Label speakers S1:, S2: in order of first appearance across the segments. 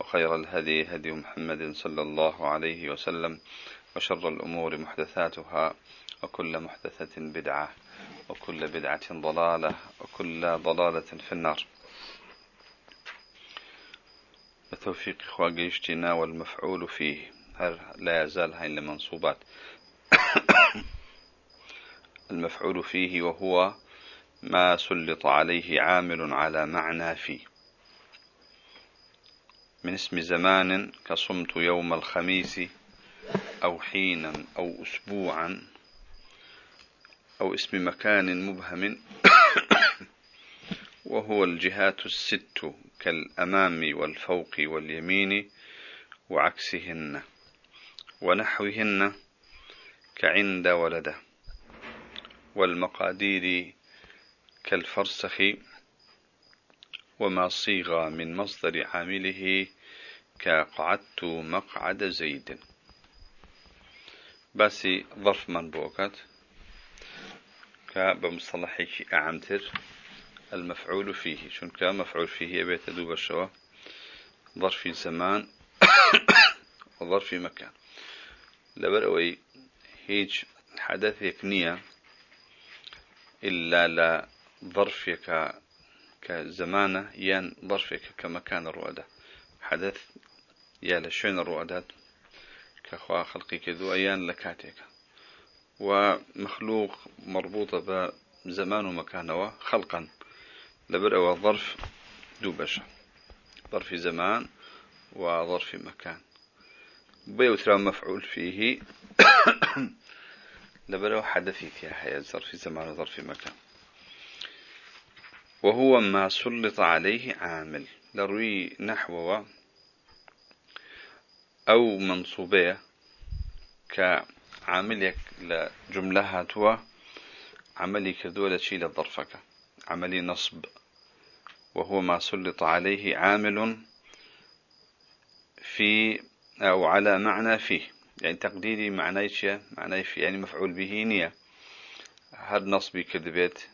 S1: وخير الهدي هدي محمد صلى الله عليه وسلم وشر الأمور محدثاتها وكل محدثة بدعة وكل بدعة ضلالة وكل ضلالة في النار. بتوفيق خواجيشتنا والمفعول فيه. لا يزال هاي المنصوبات. المفعول فيه وهو ما سلط عليه عامل على معنى فيه. من اسم زمان كصمت يوم الخميس أو حينا أو أسبوعا أو اسم مكان مبهم وهو الجهات الست كالأمام والفوق واليمين وعكسهن ونحوهن كعند ولده والمقادير كالفرسخ وما صيغ من مصدر عامله كقعدت مقعد زيد. بس ظرف من بوكت كبمصطلحك أعمتر المفعول فيه. شون مفعول فيه؟ بيت دوب الشوا. ظرف زمان. وظرف مكان. لبرأوي هيج حدث يكنية إلا لا ظرفك كزمانة يان ظرفك كمكان الرؤدة. حدث يا لشين الرؤدات كخوا خلقي كذو أيان لكاتك ومخلوق مربوطة بزمان ومكان خلقا. لبرأ ظرف دوبشة ظرف زمان وظرف مكان. بيوترا مفعول فيه. لبرأ حدثي فيها حياة. ظرف زمان وظرف مكان. وهو ما سلط عليه عامل. لروي نحو أو منصوبية كعامل لجملة هاتوا عملي كذولة شيل ظرفك عملي نصب. وهو ما سلط عليه عامل في أو على معنى فيه. يعني تقديري معنى يعني مفعول به نية. هذا نصبي كذبت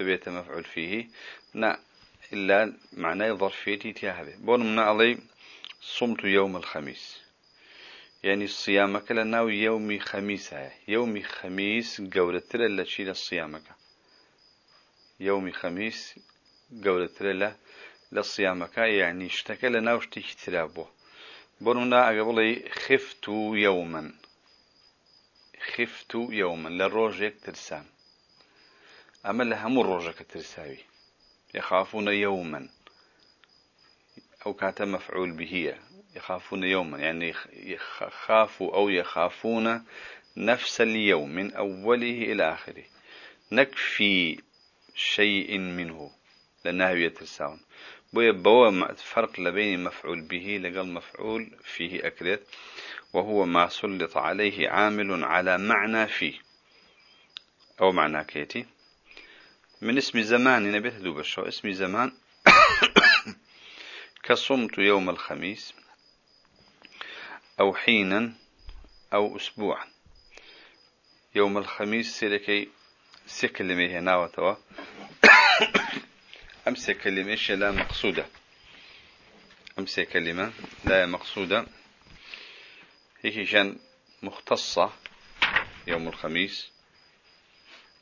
S1: ببيت مفعول فيه. نا إلا معنى ظرفيتي تيهبه بون من علي صمت يوم الخميس. يعني الصيامك لناو يومي خميس يومي خميس قولت لا تشيل الصيامك يومي خميس قولت لا للصيامك يعني اشتكى لناو تلابه بوننا أقبلي خفت يوما. خفت يوما. للروجك أما لهم الروجك ترساوي يخافون يوما. أو كانت مفعول به. يخافون يوما. يعني يخافوا أو يخافون نفس اليوم من أوله إلى آخره. نكفي شيء منه. يترساون بويا بوا فرق لبين مفعول به. لقل مفعول فيه أكلت. وهو ما سلط عليه عامل على معنى فيه. أو معنى كيتي. من اسم زمان نبيت دوب الشو. اسم زمان. كصمت يوم الخميس أو حينا أو أسبوعا. يوم الخميس سيلكي سكلمة هنا وتوا أمس كلمة لا مقصودة؟ أمس كلمة لا مقصودة. هيك كان مختصة يوم الخميس.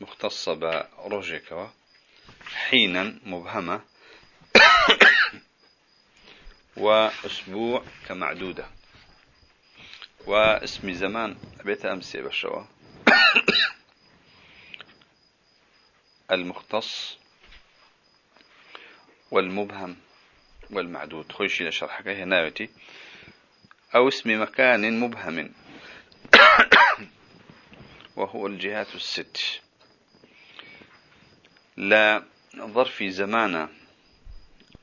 S1: مختصة برجكوا حينا مبهمة وأسبوع كمعدودة. واسم زمان بيت أمسي بشوا المختص والمبهم والمعدود. خوشي لشرحك هنا أو اسم مكان مبهم. وهو الجهات الست. لا ظرف زمانة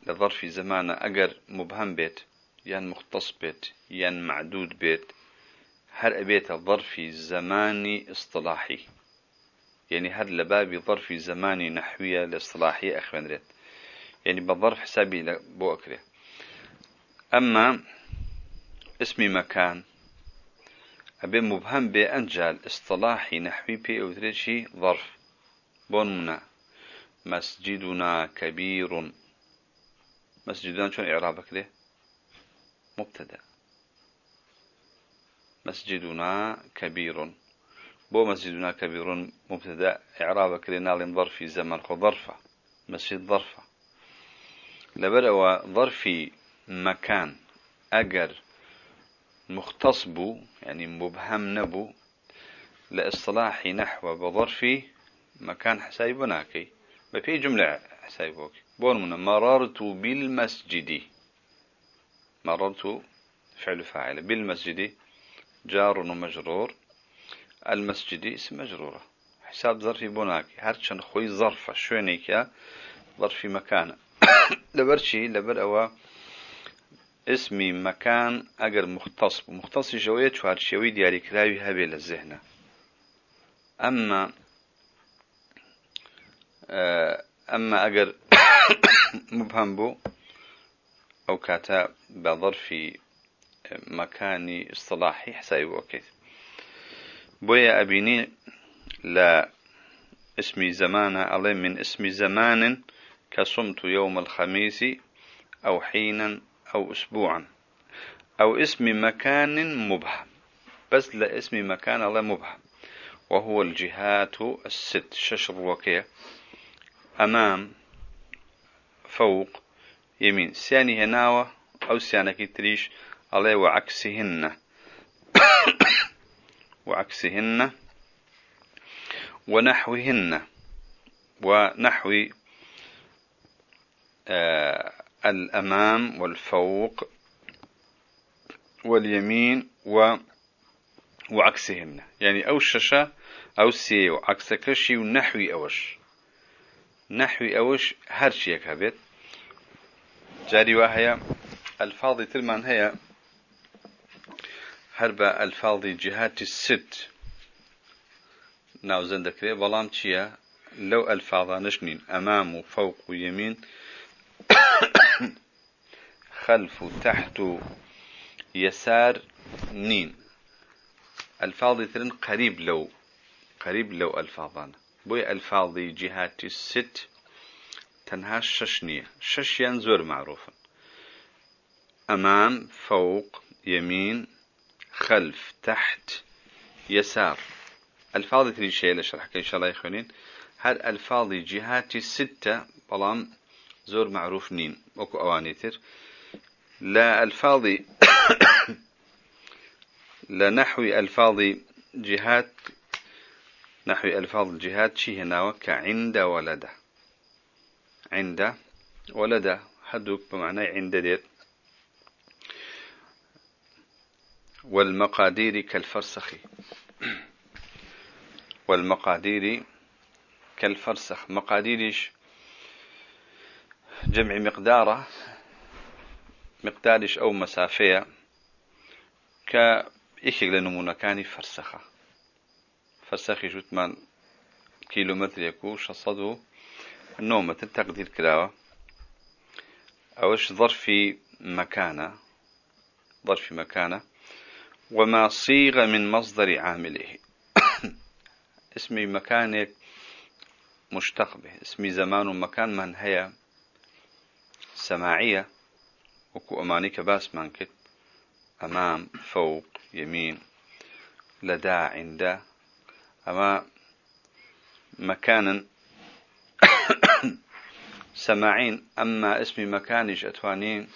S1: لظرف زمانة أجر مبهم بيت ين مختص بيت ين معدود بيت هر أبيت ظرف زماني اصطلاحي. يعني هر لبابي ظرف زماني نحوية لاصطلاحية أخوان يعني بظرف حسابي بو أكره أما اسمي مكان أبي مبهم بأنجال اصطلاحي نحوي بي أوتريشي ظرف. بوننا مسجدنا كبير. مسجدنا شون إعرابك له مبتدأ. مسجدنا كبير. بو مسجدنا كبير مبتدأ. إعرابك لنال ظرفي زمن خو ظرفة. مسجد ظرفة. لبرأ ظرفي مكان. أجر مختص بو يعني مبهم نبو. لاصطلاح نحو بظرفي مكان حسابي بناكي ما في جملة حسابي بوك بون من مررت بالمسجد. مررت فعل فاعل. بالمسجد جار ومجرور. المسجد اسم مجرورة. حساب بناكي هرشن خوي ظرفة شوينيك ظرفي مكان لبرشي لبر أوا اسمي مكان اگر مختص مختص جوية شوار شوي دياري كراوي هبي للذهن اما آه، أما اگر مبهم بو أو كاتا بظرف مكاني اصطلاحي حسابي وكيف. بويا أبيني لا اسمي زمان علي من اسم زمان كصمت يوم الخميس أو حينا أو أسبوعا. أو اسم مكان مبهم بس لاسم مكان الله مبهم وهو الجهات الست ششر وكية أمام فوق يمين. سياني هناوة أو سيانك تريش عليه وعكسهن. وعكسهن. ونحوهن. ونحو آه الأمام والفوق واليمين و وعكسهن. يعني أو الشاشة أو سي وعكس كشي ونحوي أوش. نحوي أوش هرشي كابت جاري وهي الفاظ تلمان هي هرب الفاظ جهات الست ناوزن ذكري بلام تشيا لو الفاظ نشنين أمام وفوق ويمين خلف تحت يسار نين الفاظ ثرن قريب لو قريب لو الفاظان بوي الفاظ جهات الست تنها ششنية شش ينزور معروفا أمام فوق يمين خلف تحت يسار الفاظ ثري شيء لشرحك إن شاء الله يخونين هل الفاظ جهات الستة بلام زور معروف نين وكو أوانيتر لا الفاظ لا نحو الفاظ جهات نحو ألفاظ الجهات شي هنا كعند ولد. عند ولد. حدوك بمعنى عند ديت. والمقادير كالفرسخ. والمقادير كالفرسخ. مقاديرش جمع مقداره مقدارش أو مسافية كإيشك لنمونا كاني فرسخة. فرسخي جوتمان كيلومتر يكو شصدو النومة التقدير كلاوة أوش ظرفي مكانة ظرف مكانة وما صيغ من مصدر عامله. اسمي مكانك مشتق به اسمي زمان ومكان من هي سماعية. وكو أماني كباس مانكت أمام فوق يمين لدى عند. أما مكانا سماعين أما اسم مكانش أتوانين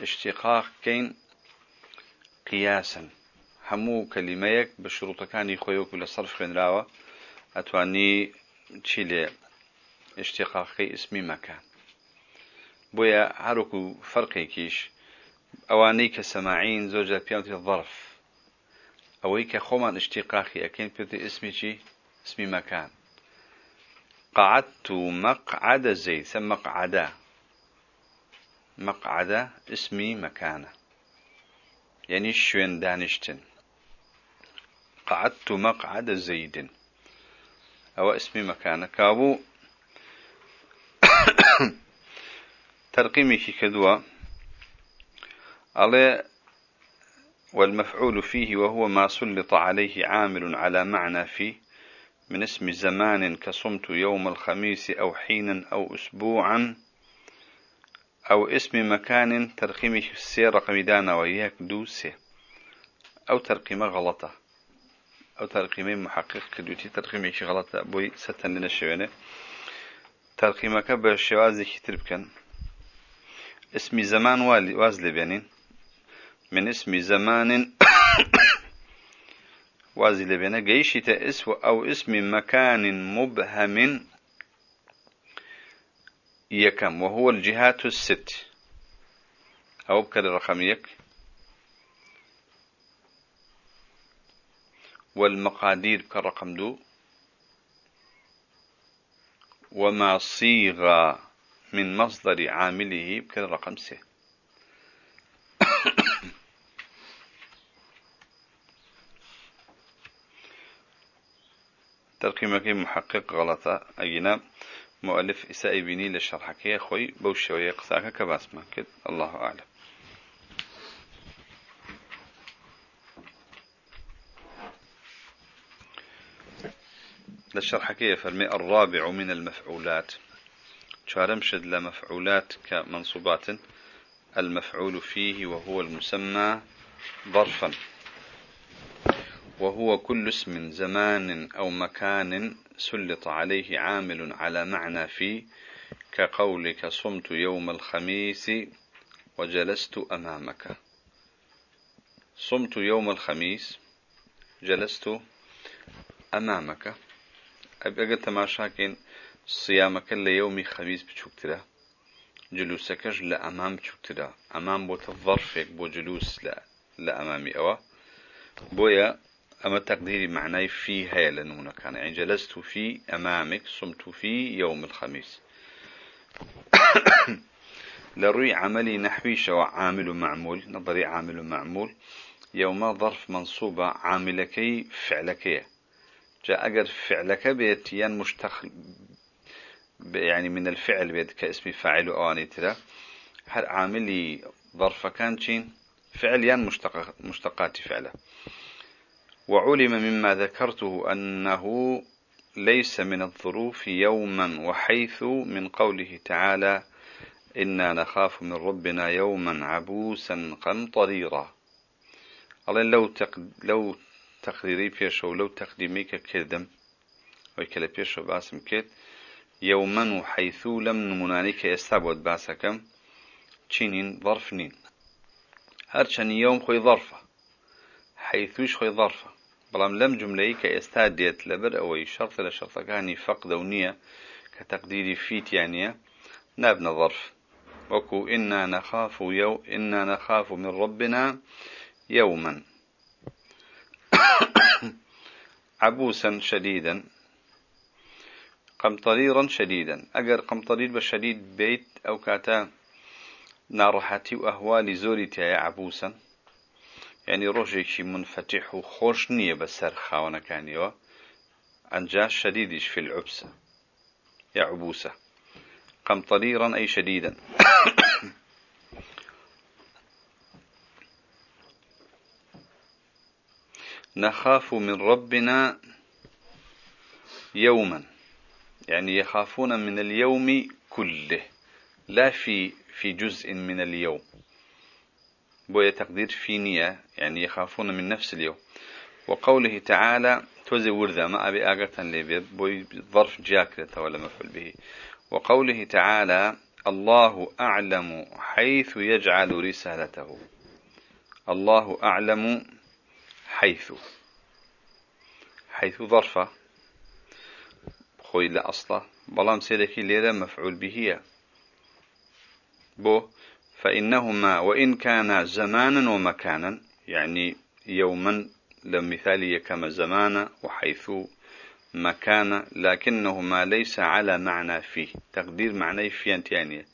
S1: اشتقاق كين قياسا. همو كلميك بشروط كان يخويوك لصرف خين راوة أتواني تشيلي اشتقاقي اسم مكان. بويا هەروکو فەرقێکیش ئەوانەی کە سەماعین زۆرجار پیاوتی ظرف. ئەوەی کە خۆمان اشتیقاقی ئەکەین پێوتی اسمێکی اسمی مەکان. قعدت مقعد زيد ثم مقعدة مقعدة اسمي مكانه يعني شوين دانشتن قعدت مقعد زيد أو اسم مكان كابو ترقيمي كدوا على والمفعول فيه وهو ما سلط عليه عامل على معنى فيه من اسم زمان كصمت يوم الخميس أو حينا أو أسبوعا أو اسم مكان ترقيمه السير رقم دانا وياك دوسي أو ترقيمة غلطة أو ترقيمة محقق كدوتي ترقيمة غلطة بوي ستن لنا الشوانة ترقيمك بالشوازي كترب كان اسم زمان وازلي بينين. من اسم زمان. وازي لبنا جيشي تأس أو اسم مكان مبهم يكم وهو الجهات الست. أو بكر الرقم يك. والمقادير كرقم دو. وما صيغ من مصدر عامله بكر الرقم سه ترقيمك محقق غلطة أجنا مؤلف إساء بني للشرحك يا أخوي بوشة ويقصاك كباسمة كد الله أعلم. للشرحكية فالمئة الرابع من المفعولات. شارمشد لمفعولات كمنصوبات. المفعول فيه وهو المسمى ظرفا. وهو كل اسم زمان أو مكان سلط عليه عامل على معنى فيه كقولك صمت يوم الخميس وجلست أمامك. صمت يوم الخميس جلست أمامك. أبقى تماشاكين صيامك ليوم خميس بشكترا جلوسكش لأمام بشكترا أمام بوت الظرفك بو جلوس لأمامي أوا. بويا أما تقديري معناي في هي لنونا كان يعني جلست في أمامك صمت في يوم الخميس. لروي عملي نحوي شو عامل معمول نظري عامل معمول. يوم ظرف منصوبة عاملكي فعلكي جاء أجر فعلك بيت ين مشتخ يعني من الفعل بيت كاسم فاعل أواني ترى. هل عاملي ظرف كان فعل ين مشتق مشتقات فعله. وعلم مما ذكرته أنه ليس من الظروف يوما وحيث من قوله تعالى إنا نخاف من ربنا يوما عبوسا قمطريرا الله لو. لو تقديري بيشو لو تقديميك كدم ويكلا بيشو باسم كد يوما وحيث لم نمنانيك يستبود باسكم تشينين ظرفنين هرشان يوم خوي ظرفة حيثوش خوي ظرفة بەڵام لەم جملەی کە ئێستا دێت لەبەر ئەوەی شەرتە لە شەرتەکانی فەقدە و نییە کە تەقدیری فیتیانە نابنە ظرف وەکو إنا نخاف يو إنا نخاف من ربنا يوما. عبوسا شديدا. قمطريرا شديدا. أجر قمطرير بشديد بيت أو كاتا ناڕەحەتی و ئەهوالی زۆری عبوسن يعني ڕۆژێکی منفتح و خۆش نییە بەسەر خاوەنەکانیەوە ئەنجا شديدش في العبسة. يا عبوسة. قمطريرا أي شديدا. نخاف من ربنا يوما. يعني يخافون من اليوم كله. لا في في جزء من اليوم. بويا تقدير في نية يعني يخافون من نفس اليوم. وقوله تعالى توزي ورذا ما أبي آقرة لبيت بوي ظرف جاكرة ولا مفعول به. وقوله تعالى الله أعلم حيث يجعل رسالته. الله أعلم حيث. حيث ظرفة. خوي لا أصلا. بلام سيدكي ليلة مفعول به. بو فإنهما وإن كان زمانا ومكانا يعني يوما لمثالية كما زمان وحيث مكان لكنهما ليس على معنى فيه. تقدير معنى في انتيانية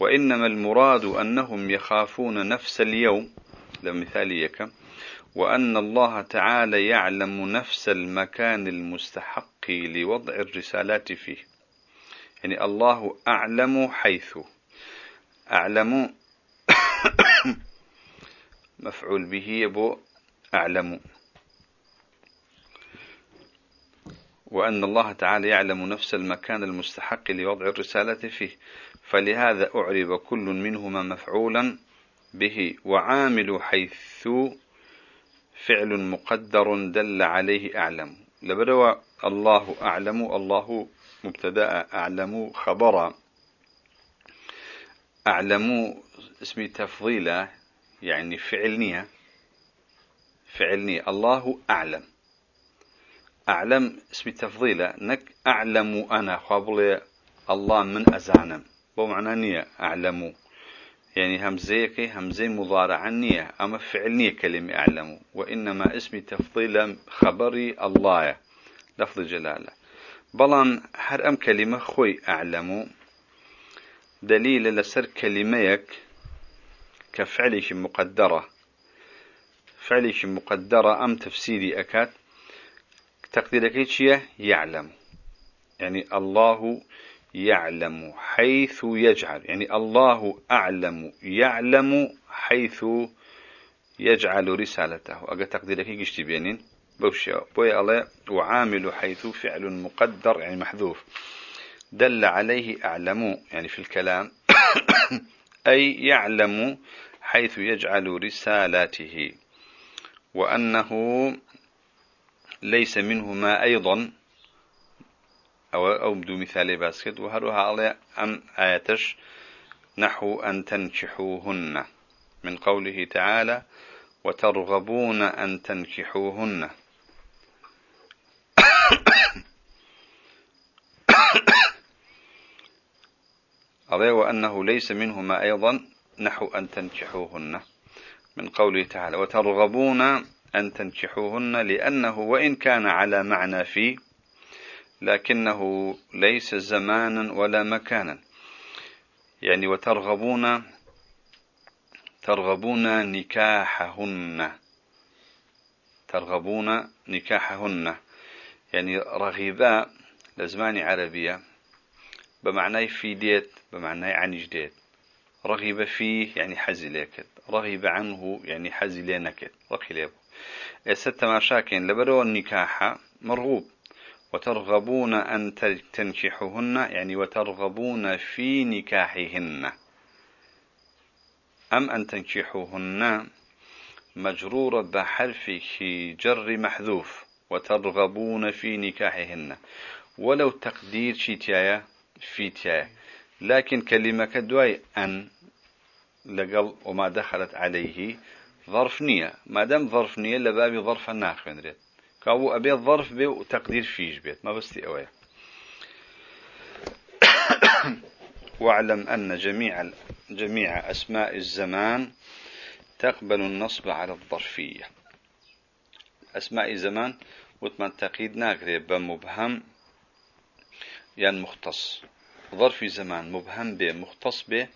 S1: وإنما المراد أنهم يخافون نفس اليوم لمثالية كم وأن الله تعالى يعلم نفس المكان المستحق لوضع الرسالات فيه. يعني الله أعلم حيث أعلم مفعول به يبو أعلم. وأن الله تعالى يعلم نفس المكان المستحق لوضع الرسالة فيه. فلهذا أعرب كل منهما مفعولا به وعامل حيث فعل مقدر دل عليه أعلم. لبروا الله أعلم الله مبتدأ أعلم خبر أعلم اسم تفضيله يعني فعلنية فعلنية الله أعلم. أعلم اسم تفضيله. نك أعلم أنا. قبل الله من أزانم. بو معنى نية. أعلم. يعني همزيك همزي مضارع نية. أما فعل نية كلمة أعلم. وإنما اسم تفضيل خبري الله. لفظ جلالة. بلان هر أم كلمة خوي أعلم دليل لسر كلميك كفعلش مقدرة. فعلش مقدرة أم تفسيري أكاد. تقديرك يعلم. يعني الله يعلم حيث يجعل. يعني الله أعلم يعلم حيث يجعل رسالته. أقا تقديرك يشتي بينين بوشي بوي الله وعامل حيث فعل مقدر يعني محذوف. دل عليه أعلم. يعني في الكلام أي يعلم حيث يجعل رسالاته وأنه ليس منه ما أيضا. أو أو بدو مثال باسكت وهروها على أم آياتش نحو أن تنكحوهن من قوله تعالى وترغبون أن تنكحوهن عليه وأنه ليس منهما أيضا نحو أن تنكحوهن. من قوله تعالى وترغبون أن تنكحوهن لأنه وإن كان على معنى في لكنه ليس زمانا ولا مكانا. يعني وترغبون ترغبون نكاحهن. ترغبون نكاحهن. يعني رغباء لزمان عربية. بمعنى في ديت بمعنى عن جديد رغب فيه يعني حزي رغب عنه يعني ليبو الست مشاكل لبرو النكاح مرغوب. وترغبون أن تنكحوهن يعني وترغبون في نكاحهن. أم أن تنكحوهن مجرورة بحرف جر محذوف. وترغبون في نكاحهن. ولو تقدير شيتيايا في تيايا لكن كلمة كدواي أن لقل وما دخلت عليه ظرف نية. ما دام ظرف نية لبابي ظرف الناخ بندريت كاو أبي الظرف بي وتقدير فيش بيت. ما بس أويا. واعلم أن جميع جميع أسماء الزمان تقبل النصب على الظرفية. أسماء الزمان وتمن تقيد ناقري بمبهم يعني مختص. ظرف زمان مبهم به مختص به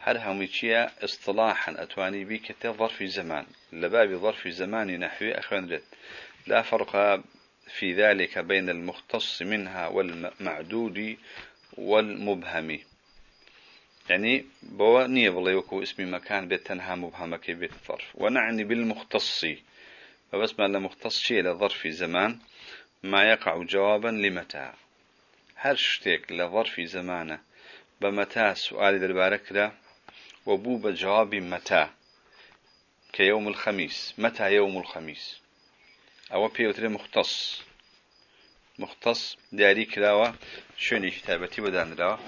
S1: هر هميشيا اصطلاحا أتواني بك ظرف زمان. لباب ظرف زمان نحوي أخوان لا فرق في ذلك بين المختص منها والمعدود والمبهم. يعني بوا نية بليوكو اسم مكان بيت تنها مبهمة بيت الظرف ونعني بالمختص. فبس ما لمختص شيء لظرف زمان؟ ما يقع جوابا لمتى؟ هر شتيك لظرف زمانه بمتى سؤال دربارك له وبو بجواب متى كيوم الخميس متى يوم الخميس أو بيوتري مختص. مختص داري كلاوة شوني كتابتي بدان راوة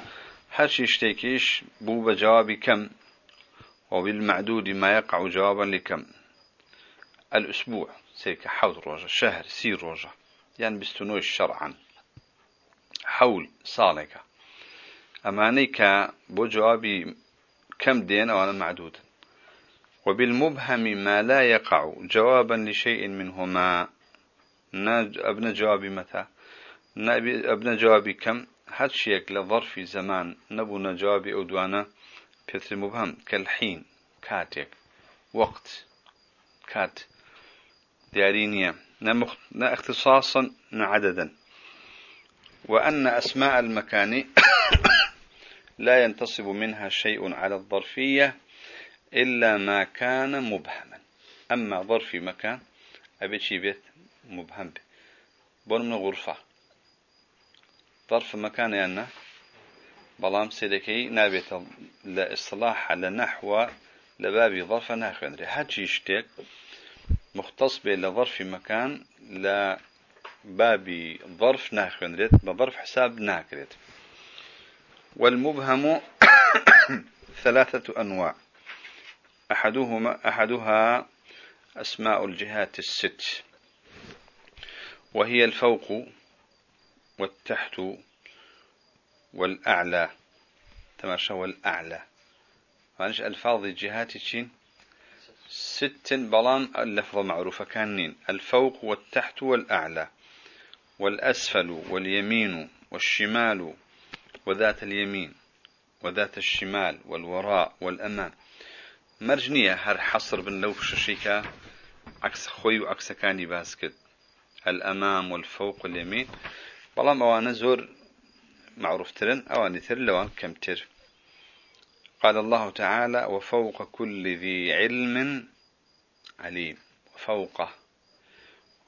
S1: هر شي شتيكيش بو بجواب كم وبالمعدود ما يقع جوابا لكم الأسبوع سيك حوض روجة شهر سير روجة يعني بستنوش شرعا حول صالك أمانيك بو جوابي كم دين أو أنا معدود وبالمبهم ما لا يقع جوابا لشيء منهما. أبنى جوابي متى؟ أبنى جوابي كم هاد شيك لظرف زمان نبونا جوابي أدوانا بيتر مبهم كالحين كاتك وقت كات ديارينية نا اختصاصا نا عددا. وأن أسماء المكان لا ينتصب منها شيء على الظرفية إلا ما كان مبهما. أما ظرف مكان أبي شي بيت مبهم به بون من غرفة. ظرف مكان يعني بلام سيدكي نابت لإصلاح على نحو لبابي ظرف ناخندري هاتشي يشتك مختص به لظرف مكان لبابي ظرف ناخندريت بظرف حساب ناكريت. والمبهم ثلاثة أنواع. أحدهما أحدها أسماء الجهات الست. وهي الفوق والتحت والأعلى. تماشى والأعلى. معناش ألفاظ الجهات تشين؟ ست بلان اللفظة معروفة كانين. الفوق والتحت والأعلى. والأسفل واليمين والشمال وذات اليمين وذات الشمال والوراء والأمام مرجنية هر حصر بن لو ششيكا عكس خوي وعكس كاني باسكت. الأمام والفوق واليمين. بلام أوانا زور معروف ترن أواني تر لوان كم تر. قال الله تعالى وفوق كل ذي علم عليم. وفوقه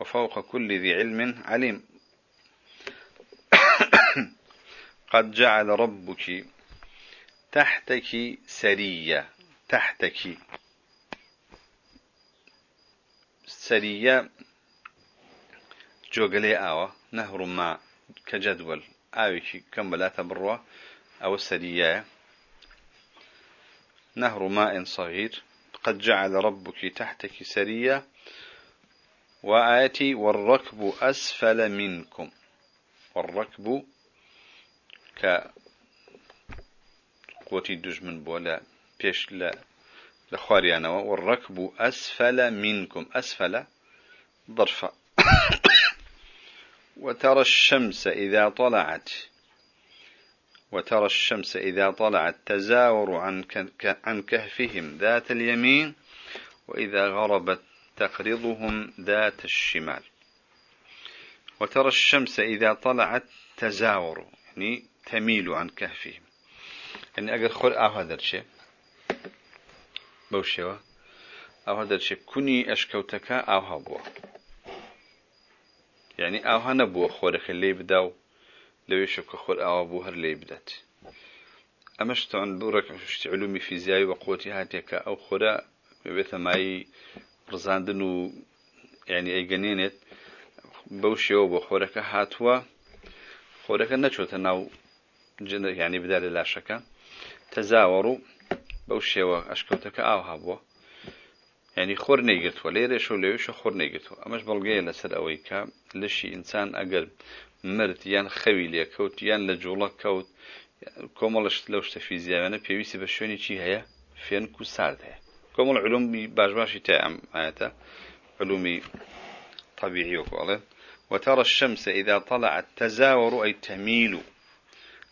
S1: وفوق كل ذي علم عليم. قد جعل ربك تحتك سرية تحتك. سرية جوغلي آوة نهر ما كجدول. آويكي كم بلا تبروه أو السرية نهر ماء صغير. قد جعل ربك تحتك سرية. وآتي والركب أسفل منكم. والركب ك قوتي دجمن بولا بيش لا لخواريانا والركب أسفل منكم أسفل ظرفة وترى الشمس إذا طلعت. وترى الشمس إذا طلعت تزاور عن عن كهفهم ذات اليمين وإذا غربت تقرضهم ذات الشمال. وترى الشمس إذا طلعت تزاور يعني تەمیل و عن کەفی. ئەن ئەگەر خۆر ئاها دەرچێ بەو شێوە ئەوها دەرچێت کونی ئەشکەوتەکە ئاها بووە. یعنی ئاها نەبووە خۆرەکە لێ بدا و لەوێشە کە خۆر ئاوا بوو هەر لێ بدات ئەمەش تاوان بڕێکشتی علومی فیزیایی وە قوتی هاتێکە ئەو خۆرە بێتە مایی ڕزاندن و یعنی ئەیگەنێنێت بەو شێوە بۆ خۆرەکە هاتووە. خۆرەکە نەچۆتە ناو يعني بدال لا شك. تزاوروا بوشوا أشكوتك أو هبوا يعني خور ليرة شو ليش خور نيجرتوا أمش بلغي لسر أويكا لشي إنسان أقل مرد. يان خوي ليه كوت يان لجولا كوت. كوملش لوش فيزياء أنا بيويسي بشوني شي هيا؟ فين كو هيا. كومل علوم باش باشي تاعم آياتا. علومي طبيعي وقال وترى الشمس إذا طلعت تزاور أي تميل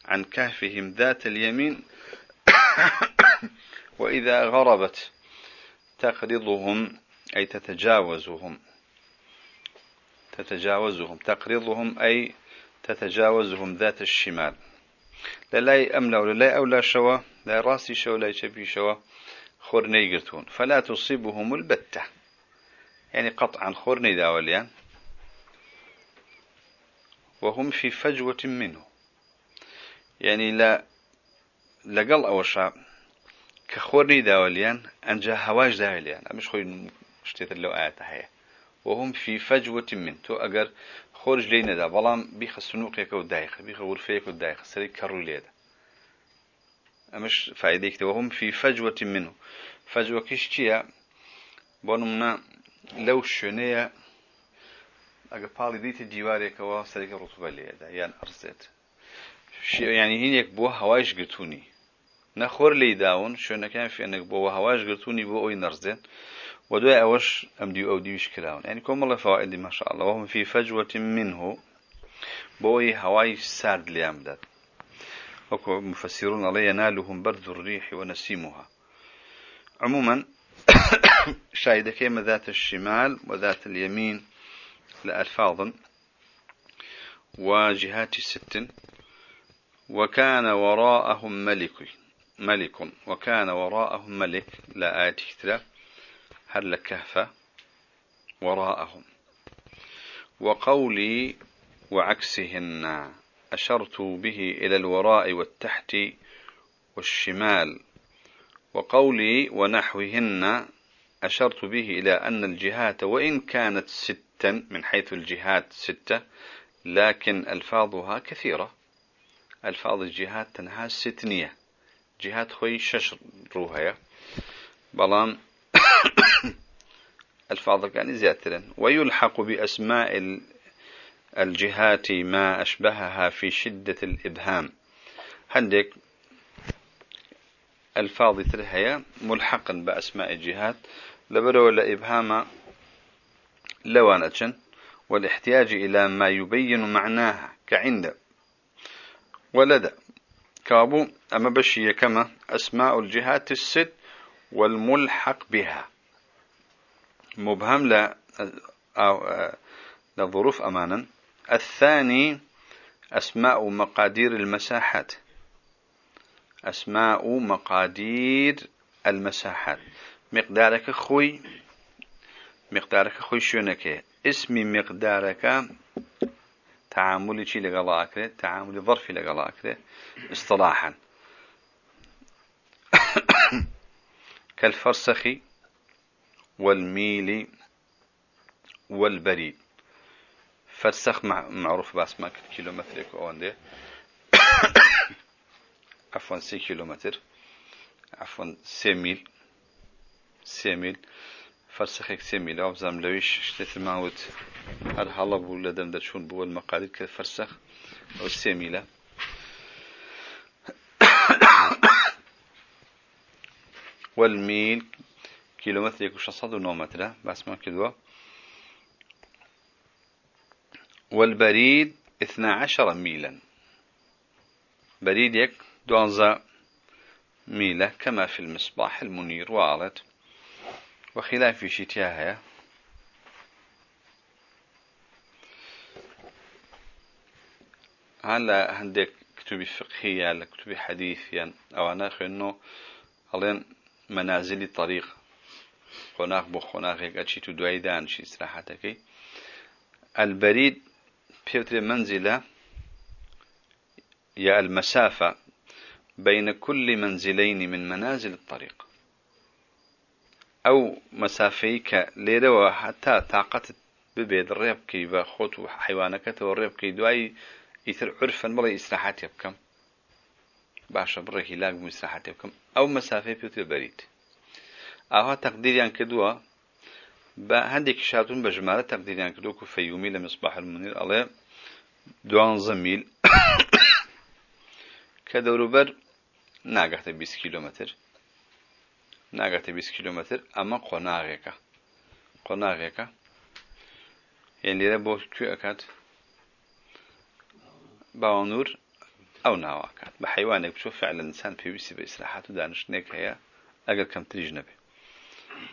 S1: عن كهفهم ذات اليمين. وإذا غربت تقرضهم أي تتجاوزهم. تتجاوزهم. تقرضهم أي تتجاوزهم ذات الشمال. للاي أملا وللاي أولا شوا لا راسي شوا لا يشبي شوا خورني قرتون. فلا تصيبهم البتة. يعني قطعا خورني داوليان وهم في فجوة منه. یعنی لە لەگەڵ ئەوەشا کە خۆرنی داوەلیان ئەنجا هەواش داوەلیان ئەمش خۆی شتێتر لەو ئاەتە هەیە. وهم في فجوة من. تو ئەگەر خۆرج لێ نەدا بەڵام بیخە سنووقێکە و دایخ بیخە ورفەیەک و دایخ سەری کەڕوو لێدا ئەمەش فیدێکتەوە هم في فجوة من. و فجوەکەش چییە؟ بۆ نمونە لەو شوێنەیە ئەگە پاڵی دیتە دیوارێکەوە سەرێکی ڕوتوبە لێدا یان ئەرزێت. يعني هينيك بو هواش قلتوني نخور لي داون شو كان في انك بو هواش قلتوني بو أوي نرزين. ودواء أوش أمدي أو ديوش كلاون يعني كم الله فوائد ما شاء الله. وهم في فجوة منه بوي هواي سارد ليامداد وكو مفسرون الله ينالهم برد الريح ونسيمها. عموما شاهد كيما ذات الشمال وذات اليمين لألفاظ. وجهات ست وكان وراءهم ملك. ملك. وكان وراءهم ملك. لا آية كتلا هل كهفة وراءهم. وقولي وعكسهن. أشرت به إلى الوراء والتحت والشمال. وقولي ونحوهن. أشرت به إلى أن الجهات وإن كانت ستا من حيث الجهات ستة لكن ألفاظها كثيرة. ألفاظ الجهات تنها ستنية. جهات خوي شش روها بلان الفاظ كان زيادة. ويلحق بأسماء الجهات ما أشبهها في شدة الإبهام. عندك ألفاظ ترهيا ملحقا بأسماء الجهات. لبرو ولا إبهام لوانة. والاحتياج إلى ما يبين معناها كعند. ولدى كابو أما بشي كما أسماء الجهات الست والملحق بها. مبهم لظروف أمانا. الثاني أسماء مقادير المساحات. أسماء مقادير المساحات. مقدارك خوي مقدارك خوي شونك؟ اسم مقدارك تعاملي أكله تعاملي ظرفي لقلا أكله اصطلاحا. كالفرسخ والميل والبريد فرسخ معروف باسماك كيلومتر أو عفوا سي كيلومتر. عفوا سي ميل. سي ميل. ميل أو بزام لويش اشتث ماوت هل حالا بو لدم دشون بو المقادير كفرسخ أو سي ميل والميل كيلومتر يكو شصد ونومتر. بس ما كدوا. والبريد اثنا عشر ميلا. بريد يك دوانزا ميلة كما في المصباح المنير وارد وخلاف شتياها هلا عندك كتب فقهية على كتب حديث يعني أو أنا إنه ألين منازل الطريق. هناك بو هناك هيك أشي تدعي دان شي استراحتك. البريد بيوتري منزلة يا المسافة بين كل منزلين من منازل الطريق. ئەو مەسافەی کە لێرەوە حتا تااقەتت ببێت ڕێ بکەی بە خۆت و حیوانەکەتەوە ڕێ بکەی دوایی ئیتر عرفن بڵێ ئیسراحاتێ بکەم. باشە بڕێکی لاگ مسراحاتێ بکەم. ئەو مەسافەی پێوتێ بەریت ئاها تەقدیریان کردووە. بە هەندێکی شاتون بە ژمارە تەقدیریان کردوکو فەیومی لە مسباح المنیر ئەڵێ دوانزە میل کە دەوروبەر ناگاتە 20 کیلومتر. ناگەتە 20 کیلومتر ئەمە قۆناغێکە قۆناغێکە هێن لێرە بۆ کوێ ئەکات باوەنور ئەو ناواکات بە حیوانێک بچۆ فعلا ئینسان پێویستی بە ئیسراحات و دانشتێک هەیە ئەگەر کەم تریژ نەبێ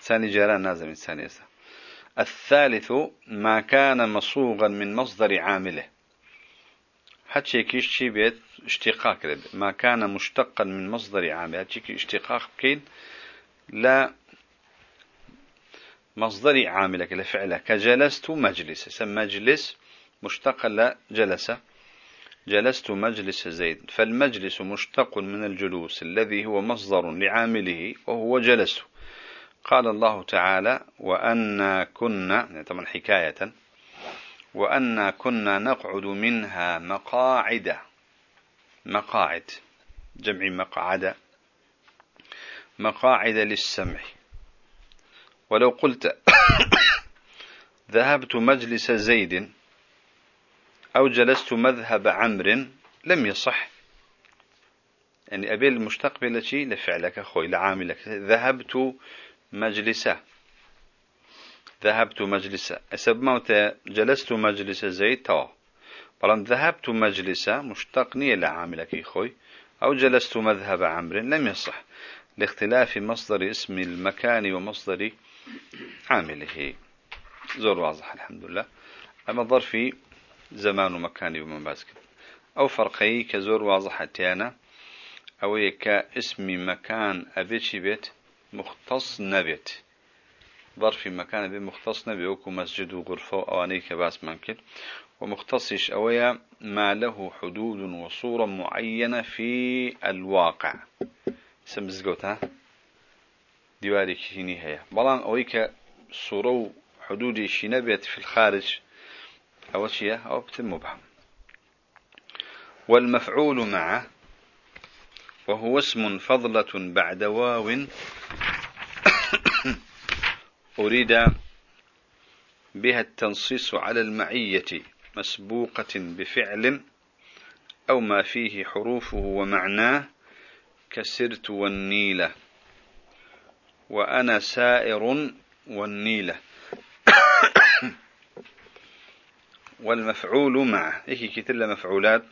S1: ثاني جاران نازم إنسان يسا. الثالث ما كان مصوغا من مصدر عامله. هاتشيكيش شي بيت اشتقاق ما كان مشتقا من مصدر عامل هاتشيكي اشتقاق بكين لا مصدر عاملك لفعله كجلست مجلس سم مجلس مشتقا لا جلس. جلست مجلس زيد. فالمجلس مشتق من الجلوس الذي هو مصدر لعامله وهو جلس. قال الله تعالى وأنا كنا يعني طبعا حكاية. وأنا كنا نقعد منها مقاعد. مقاعد جمع مقعد. مقاعد للسمع. ولو قلت ذهبت مجلس زيد أو جلست مذهب عمر لم يصح. يعني أبي المستقبل شيء لفعلك خوي لعاملك. ذهبت مجلسه ذهبت مجلس. أسب موت جلست مجلس زيد توا. بلان ذهبت مجلس مشتقني لعاملك خوي أو جلست مذهب عمر لم يصح. لاختلاف مصدر اسم المكان ومصدر عامله. زور واضح الحمد لله. أما ظرفي زمان ومكان ومن باسكت أو فرقي كزور واضح تيانا. أو كاسم مكان أبيتشي بيت مختص نبيت. ظرفي مكان أبي مختص نبي وكو مسجد وغرفة أواني كباس منكت ومختصش أويا ما له حدود وصورة معينة في الواقع. سمزقوت ها؟ ديواري كيني هي بلان أويك صورة حدود شنبيت في الخارج أول شيء أو بتم مبهم. والمفعول معه وهو اسم فضلة بعد واو. أريد بها التنصيص على المعية مسبوقة بفعل أو ما فيه حروفه ومعناه. كسرت والنيلة. وأنا سائر والنيلة. والمفعول معه. إيه كتل مفعولات؟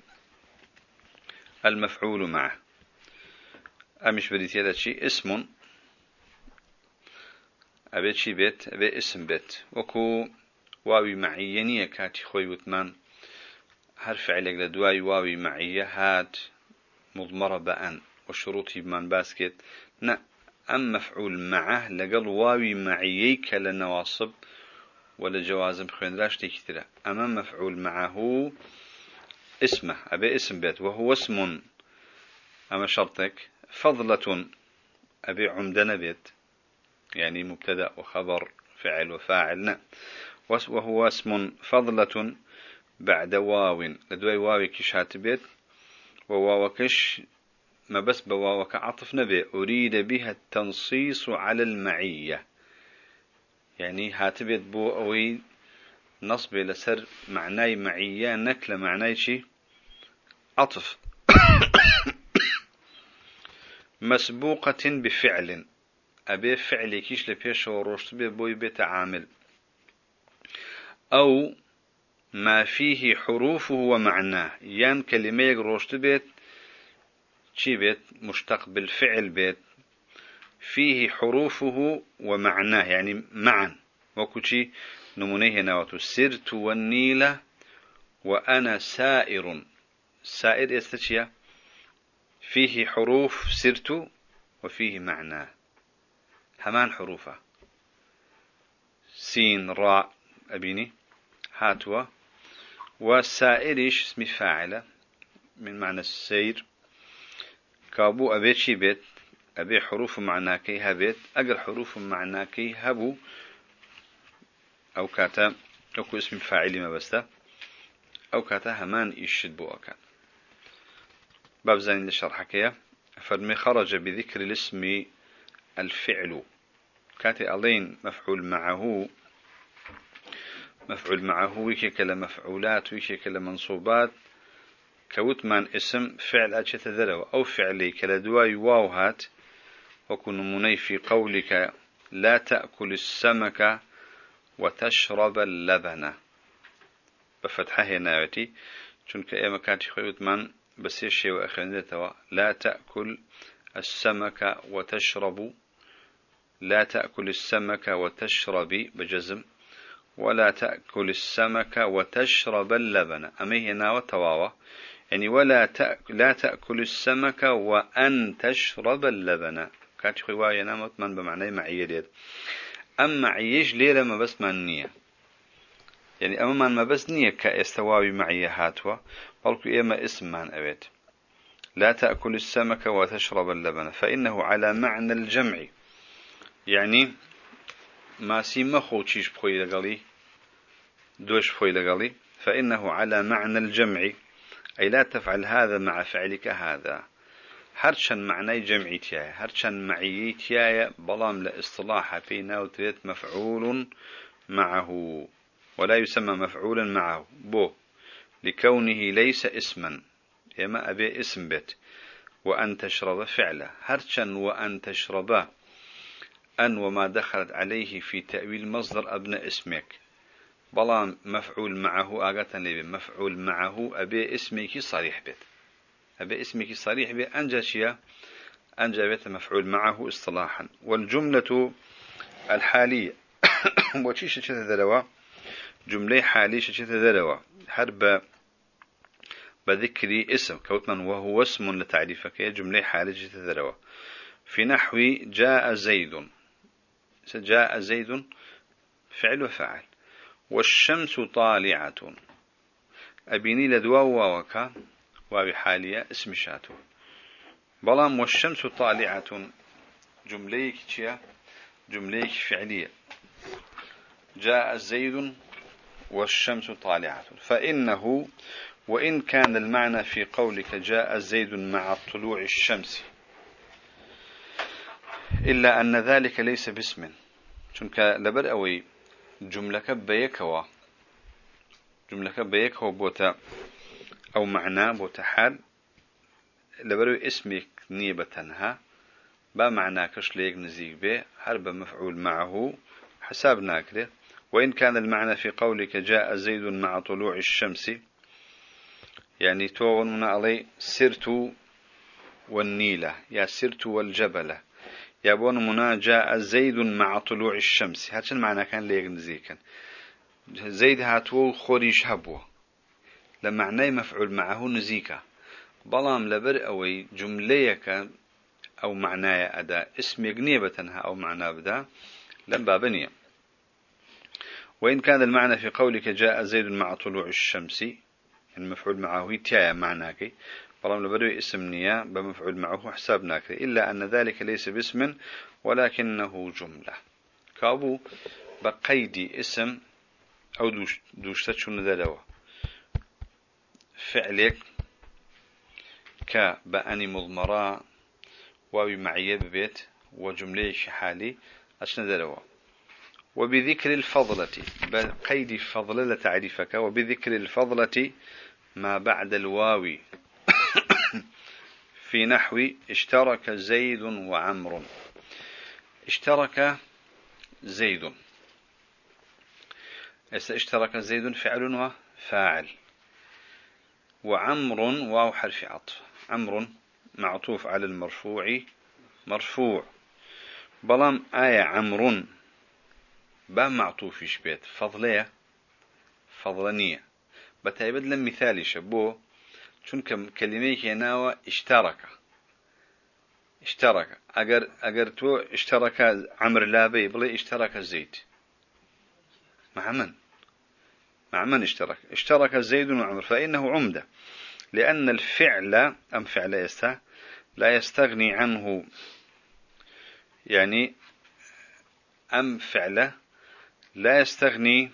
S1: المفعول معه. أمش بديت هذا شيء اسم. أبيت شي بيت. أبي اسم بيت. وكو واوي معينية كاتي خوي وثمان. حرف عليك لدواي واوي معية. هات مضمرة بأن. وشروطي بمان باسكت نا أم مفعول معه لقل واوي معيي كالنواصب ولا جوازم خوين راش تكتره أما مفعول معه اسمه أبي اسم بيت وهو اسم أما شرطك فضلة أبي عمدنا بيت يعني مبتدأ وخبر فعل وفاعل نعم وهو اسم فضلة بعد واو لدوي واو كش بيت وواو كش ما بس بواو كعطف نبي أريد بها التنصيص على المعية. يعني هاتبت بو أوي نصب لسر معناي معية نكلة معناي شي؟ عطف. مسبوقة بفعل. أبي فعل كيش لبيش وروشت بي بوي بتعامل أو ما فيه حروفه ومعناه. يان كلمة روشت بيت شي بيت مشتق بالفعل بيت فيه حروفه ومعناه يعني معا. وكوشي نمونه نواتو سرت والنيلة وأنا سائر. سائر يستشيا فيه حروف سرت وفيه معناه. همان حروفه. سين راء أبيني. هاتوا. والسائرش اسم فاعلة. من معنى السير. كابو أبيت شي بيت أبي حروف معناكي هبيت أقل حروف معناكي هبو أو كاتا أو اسم فاعل ما بسته. أو كاتا همان يشد بو أكاد باب زين لشرحك فرمي خرج بذكر الاسم الفعل. كاتي ألين مفعول معه. مفعول معه ويكي كلا مفعولات ويكي كلا منصوبات. كوتمان اسم فعل أجت ذرو أو فعلي كلا دواي واوهات وكن مني في قولك لا تأكل السمك وتشرب اللبن. بفتحه ناوتي چونك ايما كانت خوتمان بس يشي وأخرنتها لا تأكل السمك وتشرب لا تأكل السمك وتشرب بجزم ولا تأكل السمك وتشرب اللبن. أمي هنا وتواوى يعني ولا تأكل لا تأكل السمك وأن تشرب اللبن. كانت خوايا نامت من بمعنى معية دير أما عيش ليلة ما بس من نية. يعني أما من ما بس نية كاستواوي معية هاتوا بلكو إما اسم من أبيت. لا تأكل السمك وتشرب اللبن فإنه على معنى الجمع. يعني ما سيما خوشيش بخوي لقلي دوش بخوي لقلي فإنه على معنى الجمع. أي لا تفعل هذا مع فعلك هذا. جمعي تياي هرشن معي تياي بلام لإصطلاح في ناوتريت مفعول معه ولا يسمى مفعولا معه. بو. لكونه ليس اسما. يما أبي اسم بيت. وأن تشرب فعله. هرشن وأن تشرب. أن وما دخلت عليه في تأويل مصدر أبناء اسمك. بلا مفعول معه آقاتا لي مفعول معه أبي اسمك صريح بيت. أبي اسمك صريح بيت. أنجا شيا؟ أنجا بيت مفعول معه اصطلاحا. والجملة الحالية. وشي شتى ذلوا جملة حالية شتى ذلوا حرب بذكر اسم. كوتمن وهو اسم لتعريفك. جملة حالية شتى ذلوا في نحو جاء زيد. جاء زيد. فعل وفعل والشمس طالعة. أبيني لدوا ووكا وبحالية اسم شاتو. بلام والشمس طالعة. جمليك تشيا جمليك فعلية. جاء زيد والشمس طالعة. فإنه وإن كان المعنى في قولك جاء زيد مع طلوع الشمس. إلا أن ذلك ليس باسم. چونك لبر أوي جملة بيكوا. جملة بيكوا بوتا أو معنى بوتا حال. لبرو اسمك نيبة تنها با معنى كش ليك نزيك به حرب مفعول معه. حساب ناكره وإن كان المعنى في قولك جاء زيد مع طلوع الشمس. يعني توغن علي سرت والنيلة. يا سرت والجبلة يابون منا جاء زيد مع طلوع الشمس. هذا المعنى كان ليك نزيكا زيد هاتو خوريش هبوه لمعنى مفعول معه نزيكا. بلام لبر أوي جمليك أو معناه أداء اسم يقنيبتها أو معناه بدا. لم بابنية وإن كان المعنى في قولك جاء زيد مع طلوع الشمس. يعني مفعول معه تيايا معناك. بلام لبدو اسم نيا بمفعول معه حسابناك. إلا أن ذلك ليس باسم ولكنه جملة. كابو بقيد اسم أو دوش دوشتشو ندلوا فعلك كبأني مضمراء واوي معية ببيت. وجملة حالي. أشنا دلوا وبذكر الفضلة. بقيد فضلة لتعريفك. وبذكر الفضلة ما بعد الواو. في نحو اشترك زيد وعمر. اشترك زيد. اشترك زيد فعل وفاعل وعمر واو حرف عطف. عمر معطوف على المرفوع مرفوع. بلام آية عمر. با معطوف بيت فضلية. فضلنية. بتعبد لم مثالي شبو چونك كلمة يناوى اشترك اشترك اگر اگر تو اشترك عمر لابي بلي اشترك زيد مع من مع من اشترك اشترك زيد وعمر فإنه عمدة. لأن الفعل أم فعل يستا لا يستغني عنه. يعني أم فعله لا يستغني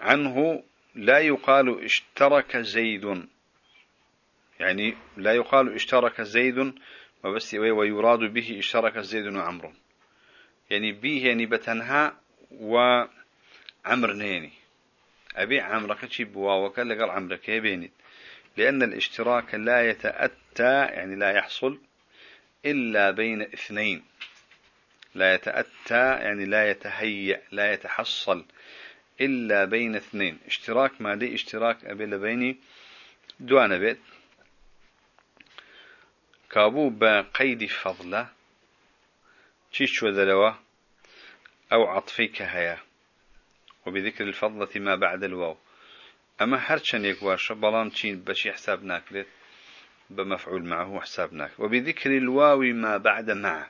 S1: عنه لا يقال اشترك زيد. يعني لا يقال اشترك زيد وبس ويراد به اشترك زيد وعمر يعني به يعني بتنها وعمر نيني. أبي عمرك شي بواوك لقال عمرك يبيني لأن الاشتراك لا يتأتى يعني لا يحصل إلا بين اثنين. لا يتأتى يعني لا يتهيأ لا يتحصل. إلا بين اثنين. اشتراك ما دي اشتراك أبي لبيني. دوانا بيت. كابو بقيد فضلة. تشيش وذلوا أو عطفيك هيا. وبذكر الفضلة ما بعد الواو. أما هرشن يكواشا بلان تشين بشي حساب ناكلت بمفعول معه حساب ناك. وبذكر الواو ما بعد مع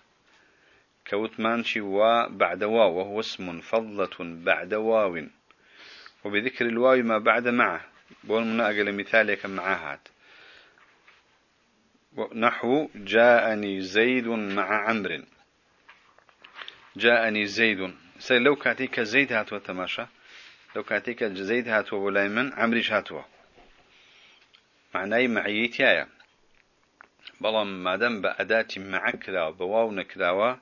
S1: كوتمانشي و بعد واو وهو اسم فضلة بعد واو. وبذكر الواو ما بعد مع بقول من أقل مثالك مع هات نحو جاءني زيد مع عمر جاءني زيد. لو كاتيك زيد هات وتماشى لو كاتيك زيد هاتوا ولا من عمريش هاتوا؟ معناي معيتي يا بلام مادام بأداة معكلا بواو نكلاوا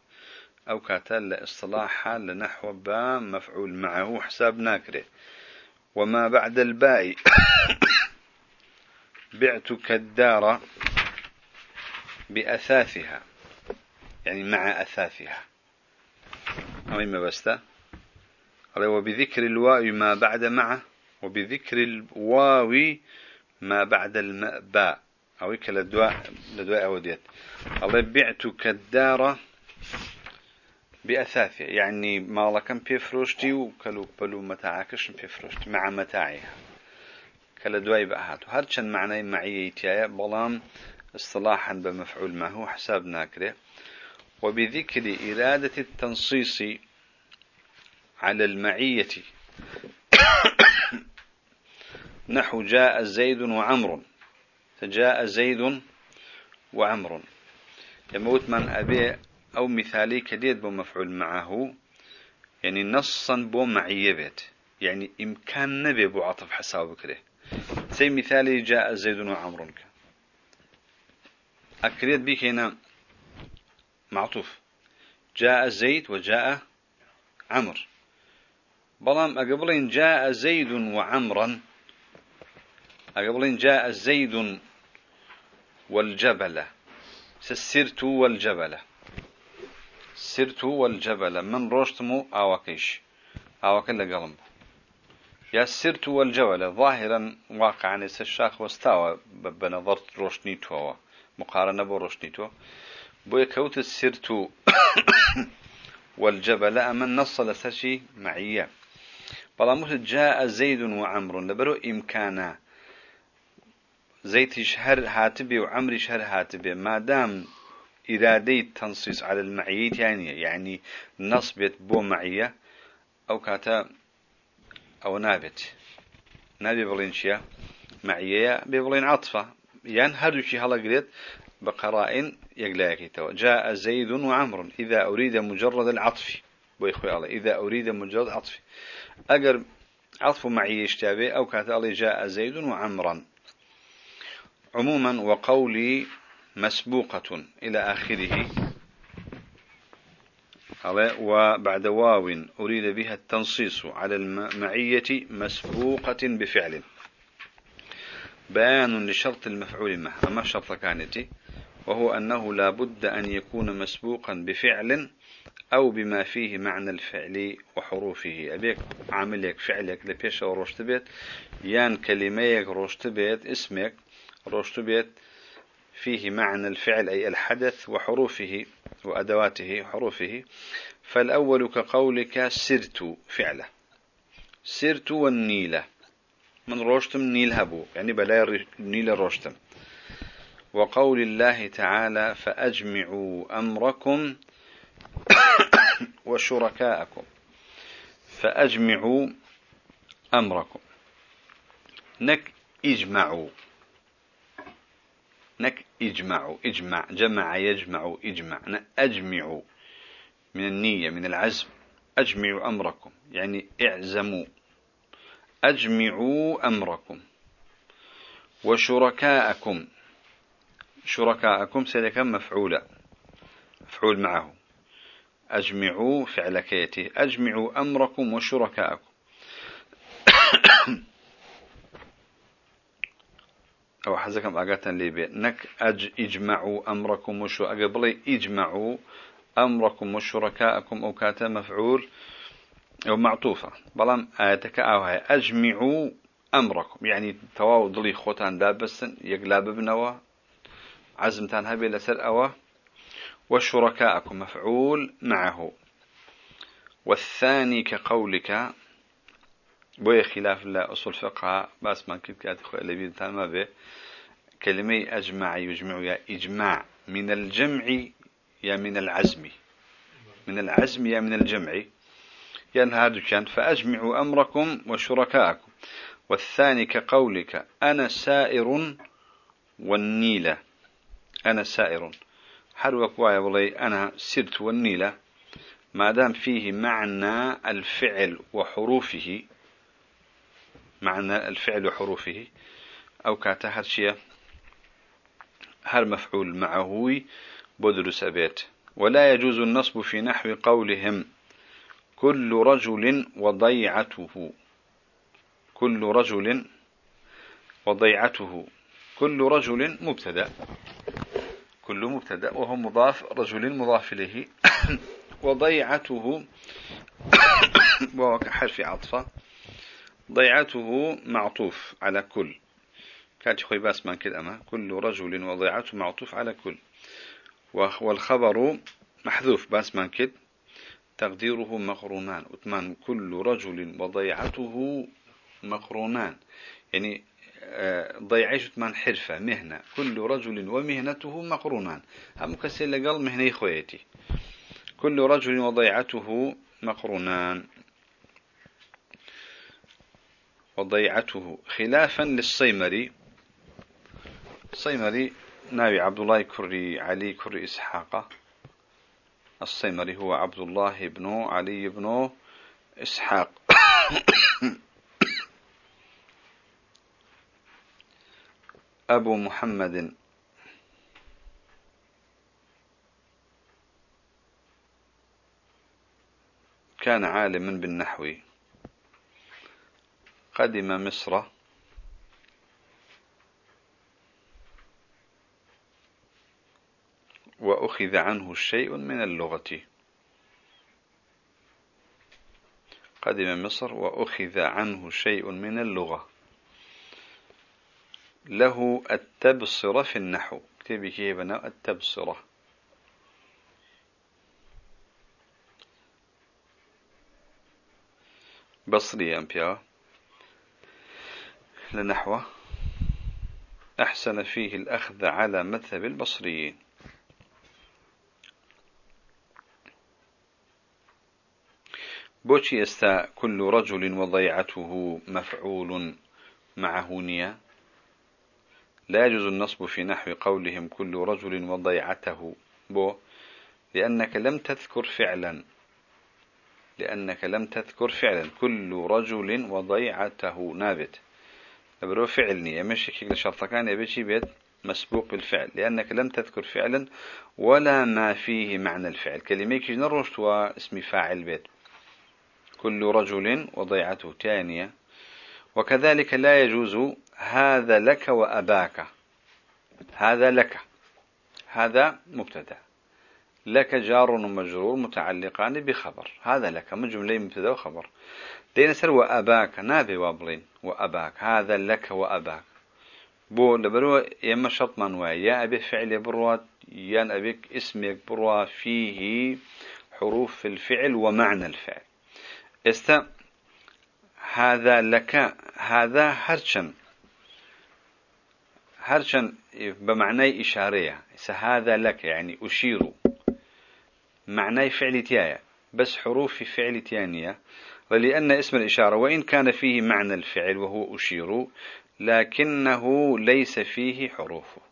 S1: أو كاتل اصطلاحا لنحو با مفعول معه حساب ناكره وما بعد الباء. بعتك الدار بأثاثها. يعني مع أثاثها. أو ما بسته وبذكر الواو ما بعد معه وبذكر الواو ما بعد الماء أو كلا الدواء لدواء أوديت. الله بعتك الدار بأثاثه يعني مالا كان بيفروشتي وكلو بلو متاعكش بيفروشتي مع متاعها كلا دواي بأهاتو. هرچن معنى معيتيا بلام اصطلاحا بمفعول معه حساب ناكره وبذكر إرادة التنصيص على المعية. نحو جاء زيد وعمر. فجاء زيد وعمر. يموت من أبي أو مثالي كديد بمفعول معه يعني نصا بو معية بيت يعني إمكان نبي بو عطف حساب كده. سي مثالي جاء زيد وعمر أكريد بيك هنا معطوف. جاء زيد وجاء عمر بلام أقبلين جاء زيد وعمرا أقبلين جاء زيد والجبل سسرت والجبل. سرت والجبل من روشتمو آوكيش آوكل قلب يا سرت والجبل ظاهرا واقعا الشاخ واستوى بنظرت روشنيتو مقارنة بروشنيتو بوي كوت السرت والجبل أمن نص لسشي معية. بلا جاء زيد وعمر لبرو إمكانا زيت شهر هاتبي وعمري شهر هاتبي. ما دام إرادي تنصيص على المعية يعني يعني نصبت بو معية أو كاتا أو نابت. نابي بلين شيا معية ببلين عطفة. يعني هادو شي هلا قريت بقرائن يقلاكيتو جاء زيد وعمر. إذا أريد مجرد العطف. بويخوي الله إذا أريد مجرد عطف. أجر عطف معي يشتابه أو كاتالي جاء زيد وعمرا. عموما وقولي مسبوقة إلى آخره. وبعد واو أريد بها التنصيص على المعية مسبوقة بفعل. بيان لشرط المفعول معه. أما الشرط كانت وهو أنه لا بد أن يكون مسبوقا بفعل أو بما فيه معنى الفعل وحروفه. أبيك عاملك فعلك لبيش روشتبت يان كلميك روشتبت اسمك روشتبت فيه معنى الفعل أي الحدث وحروفه وأدواته حروفه. فالأول كقولك سرت فعله. سرت والنيلة. من روشتم نيل هبو يعني بلا نيل روشتم وقول الله تعالى فأجمعوا أمركم وشركاءكم. فأجمعوا أمركم. نك إجمعوا. نك إجمعوا إجمع جمع يجمع إجمع أجمعوا. من النية من العزم. أجمعوا أمركم يعني اعزموا. أجمعوا أمركم. وشركاءكم. شركاءكم سيدك مفعولة؟ مفعول معه. أجمعوا فعل كيتي أجمعوا أمركم وشركاءكم. أو حزكم أقاتا لي نك أج إجمعوا أمركم وشو أقبلي إجمعوا أمركم وشركاءكم أو كاتا مفعول أو معطوفة. بلام آياتك أو هاي أجمعوا أمركم. يعني تواو ضلي خوتان دابسن يقلاب ابنوا عزمتان هبي لسر أوا. وشركاءكم مفعول معه. والثاني كقولك بوي خلاف لا أصول فقه بس ما كنت كانت أخوة اللي بيدتان ما به كلمة أجمع يجمع يا إجماع من الجمع يا من العزم؟ من العزم يا من الجمع؟ ينهاد كان فأجمعوا أمركم وشركاءكم. والثاني كقولك أنا سائر والنيلة. أنا سائر. حروك وايا بلي أنا سرت والنيلة. ما دام فيه معنى الفعل وحروفه معنى الفعل وحروفه أو كاتا شيء هر مفعول معه بدرس أبيت ولا يجوز النصب في نحو قولهم كل رجل وضيعته. كل رجل وضيعته. كل رجل مبتدأ. كل مبتدأ وهو مضاف رجل مضاف إليه. وضيعته. وهو كحرف عطفة. ضيعته معطوف على كل. كانت خوي باس من كده أما كل رجل وضيعته معطوف على كل. والخبر محذوف باس من كده. تقديره مقرونان. وثمان كل رجل وضيعته مقرونان. يعني آه، ضيعيش وثمان حرفة مهنة. كل رجل ومهنته مقرونان. هم كسر لقل مهنة خويتي كل رجل وضيعته مقرونان. وضيعته خلافا للصيمري. الصيمري ناوي عبد الله كري علي كري إسحاق. الصيمري هو عبد الله بن علي بن إسحاق. أبو محمد. كان عالما بالنحو. قدم مصر. وأخذ عنه شيء من اللغة. قدم مصر وأخذ عنه شيء من اللغة. له التبصرة في النحو. كتبي كيف التبصرة. بصري أمبيا. لنحوه أحسن فيه الأخذ على مذهب البصريين. بوشي أستا كل رجل وضيعته مفعول معه نية. لا يجوز النصب في نحو قولهم كل رجل وضيعته. بو لأنك لم تذكر فعلا. لأنك لم تذكر فعلا. كل رجل وضيعته. نابت. برو فعلني مش كيك شرط كان يبيشي بيت مسبوق بالفعل لأنك لم تذكر فعلا ولا ما فيه معنى الفعل. كلمة كي نرشت واسم فاعل بيت. كل رجل وضيعته تانية. وكذلك لا يجوز هذا لك وأباك. هذا لك. هذا مبتدأ. لك جار ومجرور متعلقان بخبر. هذا لك. من جملة مبتدأ وخبر. دين سر وأباك نابي وابلين وأباك هذا لك وأباك. بو لبرو يما شرط منوى يا أبي فعل بروات يا أبيك اسمك بروا فيه حروف الفعل ومعنى الفعل. است هذا لك هذا هرشن. هرشن بمعنى إشارية. هذا لك يعني أشير. معنى فعل تيايا. بس حروف فعل تيانية. ولأن اسم الإشارة وإن كان فيه معنى الفعل وهو أشير لكنه ليس فيه حروفه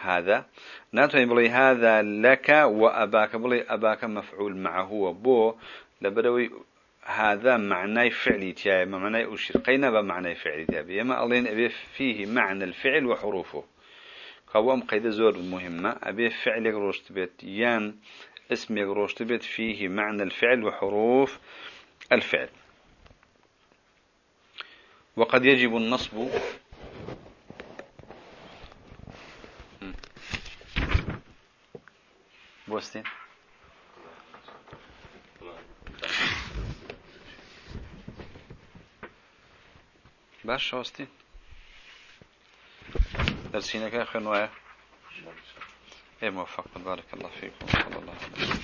S1: هذا ناتوني بلي هذا لك وأباك بلي أباك مفعول معه وبو لبروي هذا معنى فعلي تياي معنى أشير قينا بمعنى فعلي تياي بيما ألين أبي فيه معنى الفعل وحروفه. قوام قيد زور مهمة أبي فعل روشت بيت يان اسم روشت بيت فيه معنى الفعل وحروف الفعل. وقد يجب النصب. بوستين. باش شوستين درسينك يا أخي إيه موفق بارك الله فيكم. صلى الله عليه وسلم.